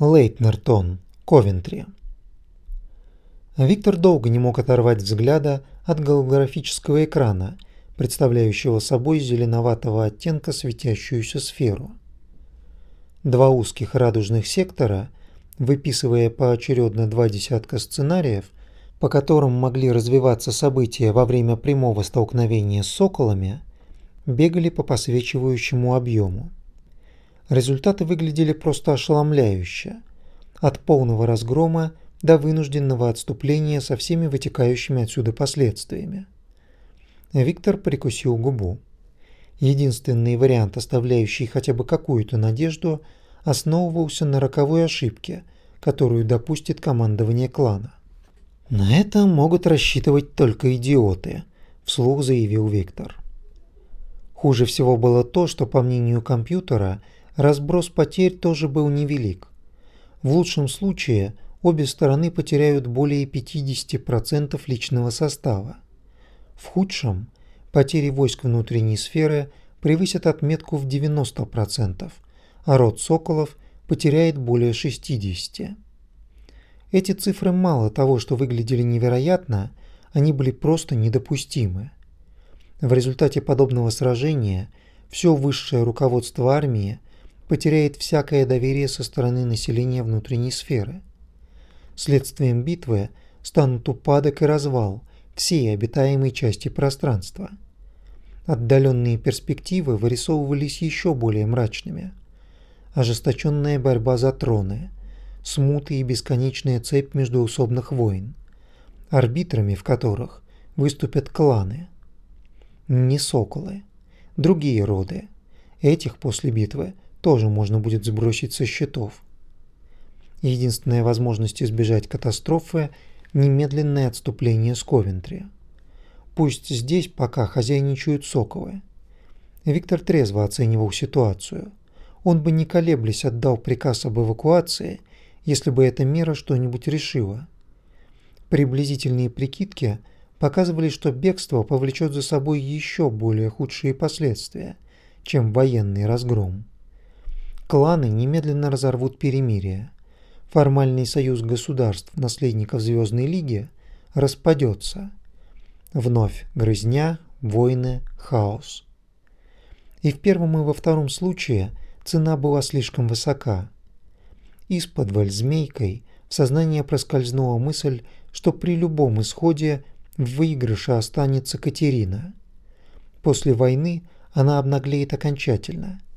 Лейтнертон, Ковентри. Виктор долго не мог оторвать взгляда от голографического экрана, представляющего собой зеленоватого оттенка светящуюся сферу. Два узких радужных сектора, выписывая поочередно два десятка сценариев, по которым могли развиваться события во время прямого столкновения с соколами, бегали по посвечивающему объему. Результаты выглядели просто ошеломляюще. От полного разгрома до вынужденного отступления со всеми вытекающими отсюда последствиями. Виктор прикусил губу. Единственный вариант, оставляющий хотя бы какую-то надежду, основывался на роковой ошибке, которую допустит командование клана. «На это могут рассчитывать только идиоты», – вслух заявил Виктор. Хуже всего было то, что, по мнению компьютера, разброс потерь тоже был невелик. В лучшем случае обе стороны потеряют более 50% личного состава. В худшем потери войск внутренней сферы превысят отметку в 90%, а род соколов потеряет более 60%. Эти цифры мало того, что выглядели невероятно, они были просто недопустимы. В результате подобного сражения все высшее руководство армии потеряет всякое доверие со стороны населения внутренней сферы. Следствием битвы станут упадок и развал всей обитаемой части пространства. Отдаленные перспективы вырисовывались еще более мрачными. Ожесточенная борьба за троны, смуты и бесконечная цепь междоусобных войн, арбитрами в которых выступят кланы. Не соколы, другие роды. Этих после битвы тоже можно будет сбросить со счетов. Единственная возможность избежать катастрофы – немедленное отступление с Ковентри. Пусть здесь пока хозяйничают Соковы. Виктор трезво оценивал ситуацию. Он бы не колеблясь отдал приказ об эвакуации, если бы эта мера что-нибудь решила. Приблизительные прикидки показывали, что бегство повлечет за собой еще более худшие последствия, чем военный разгром. Кланы немедленно разорвут перемирие. Формальный союз государств, наследников Звездной Лиги, распадется. Вновь грызня, войны, хаос. И в первом и во втором случае цена была слишком высока. Из-под змейкой в сознание проскользнула мысль, что при любом исходе в выигрыше останется Катерина. После войны она обнаглеет окончательно –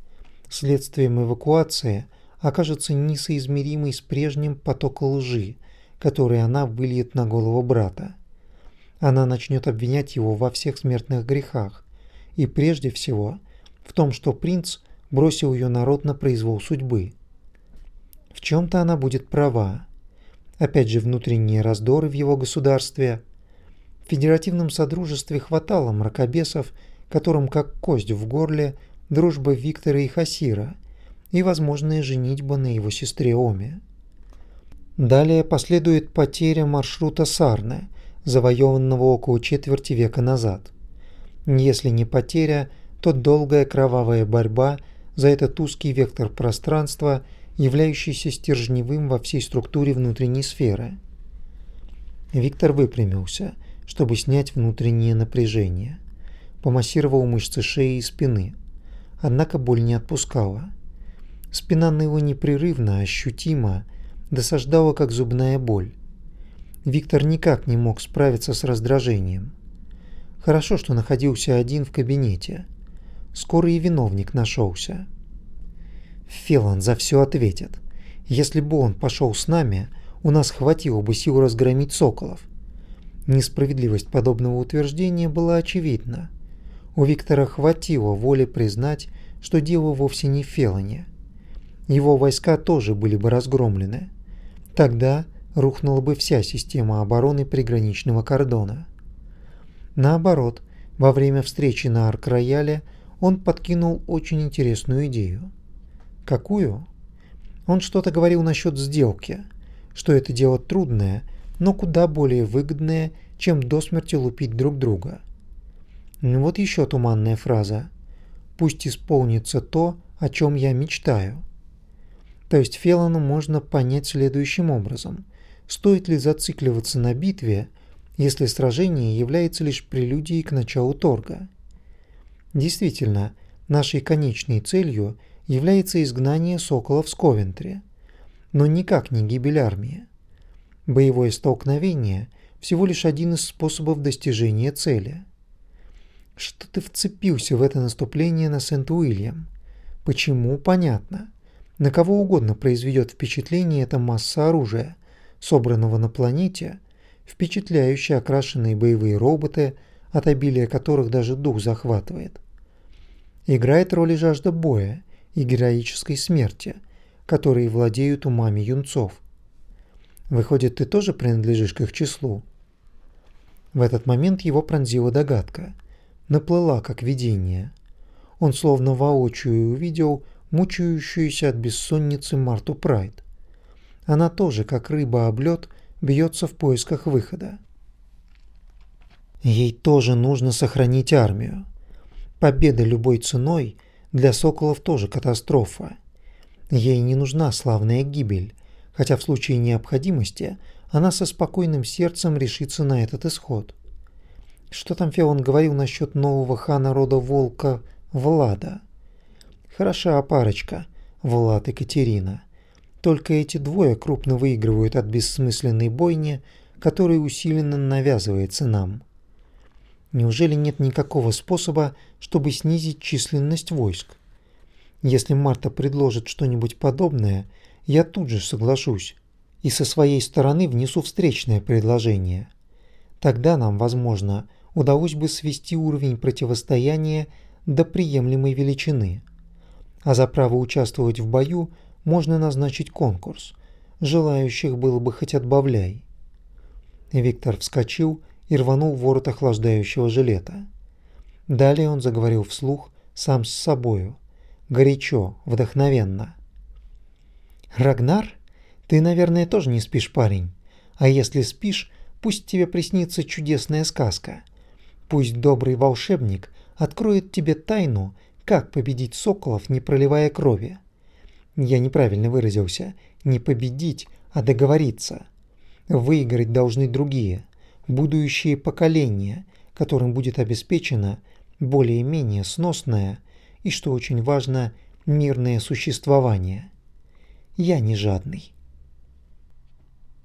следствием эвакуации окажется несоизмеримый с прежним поток лжи, который она выльет на голову брата. Она начнет обвинять его во всех смертных грехах, и прежде всего в том, что принц бросил ее народ на произвол судьбы. В чем-то она будет права. Опять же внутренние раздоры в его государстве. В федеративном содружестве хватало мракобесов, которым как кость в горле дружба Виктора и Хасира и возможная женитьба на его сестре Оме. Далее последует потеря маршрута Сарны, завоеванного около четверти века назад. Если не потеря, то долгая кровавая борьба за этот узкий вектор пространства, являющийся стержневым во всей структуре внутренней сферы. Виктор выпрямился, чтобы снять внутреннее напряжение. Помассировал мышцы шеи и спины. Однако боль не отпускала. Спина ныла непрерывно, ощутимо, досаждала как зубная боль. Виктор никак не мог справиться с раздражением. Хорошо, что находился один в кабинете. Скоро и виновник нашелся. Фелан за все ответит. Если бы он пошел с нами, у нас хватило бы сил разгромить соколов. Несправедливость подобного утверждения была очевидна. У Виктора хватило воли признать, что дело вовсе не Фелоне. Его войска тоже были бы разгромлены. Тогда рухнула бы вся система обороны приграничного кордона. Наоборот, во время встречи на Арк-Рояле он подкинул очень интересную идею. Какую? Он что-то говорил насчет сделки, что это дело трудное, но куда более выгодное, чем до смерти лупить друг друга – вот еще туманная фраза. Пусть исполнится то, о чем я мечтаю. То есть Феллону можно понять следующим образом. Стоит ли зацикливаться на битве, если сражение является лишь прелюдией к началу торга? Действительно, нашей конечной целью является изгнание соколов с Ковентри, но никак не гибель армии. Боевое столкновение – всего лишь один из способов достижения цели. Что ты вцепился в это наступление на Сент-Уильям? Почему? Понятно. На кого угодно произведет впечатление эта масса оружия, собранного на планете, впечатляющие окрашенные боевые роботы, от обилия которых даже дух захватывает. Играет роль и жажда боя, и героической смерти, которые владеют умами юнцов. Выходит, ты тоже принадлежишь к их числу? В этот момент его пронзила догадка. Наплыла, как видение. Он словно воочию увидел мучающуюся от бессонницы Марту Прайд. Она тоже, как рыба об лёд, бьется в поисках выхода. Ей тоже нужно сохранить армию. Победа любой ценой для соколов тоже катастрофа. Ей не нужна славная гибель, хотя в случае необходимости она со спокойным сердцем решится на этот исход. Что там Феон говорил насчет нового хана рода Волка Влада? Хороша парочка, Влад и Катерина. Только эти двое крупно выигрывают от бессмысленной бойни, которая усиленно навязывается нам. Неужели нет никакого способа, чтобы снизить численность войск? Если Марта предложит что-нибудь подобное, я тут же соглашусь и со своей стороны внесу встречное предложение. Тогда нам, возможно, удалось бы свести уровень противостояния до приемлемой величины. А за право участвовать в бою можно назначить конкурс. Желающих было бы хоть отбавляй. Виктор вскочил и рванул ворот охлаждающего жилета. Далее он заговорил вслух сам с собою, горячо, вдохновенно. «Рагнар, ты, наверное, тоже не спишь, парень. А если спишь, пусть тебе приснится чудесная сказка. Пусть добрый волшебник откроет тебе тайну, как победить соколов, не проливая крови. Я неправильно выразился. Не победить, а договориться. Выиграть должны другие, будущие поколения, которым будет обеспечено более-менее сносное и, что очень важно, мирное существование. Я не жадный.